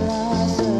last.